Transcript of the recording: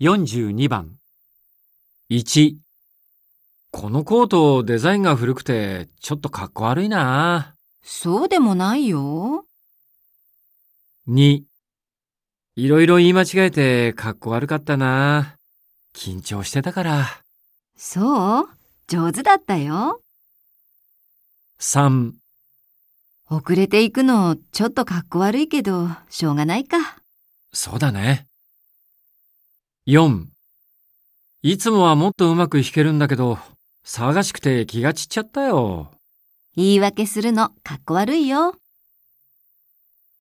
42番。1。このコートデザインが古くてちょっとかっこ悪いな。そうでもないよ。2。いろいろ言い間違えてかっこ悪かったな。緊張してたから。そう？上手だったよ。3。遅れていくのちょっとかっこ悪いけど、しょうがないか。そうだね。4。いつもはもっとうまく弾けるんだけど、騒がしくて気が散っちゃったよ。言い訳するのかっこ悪いよ。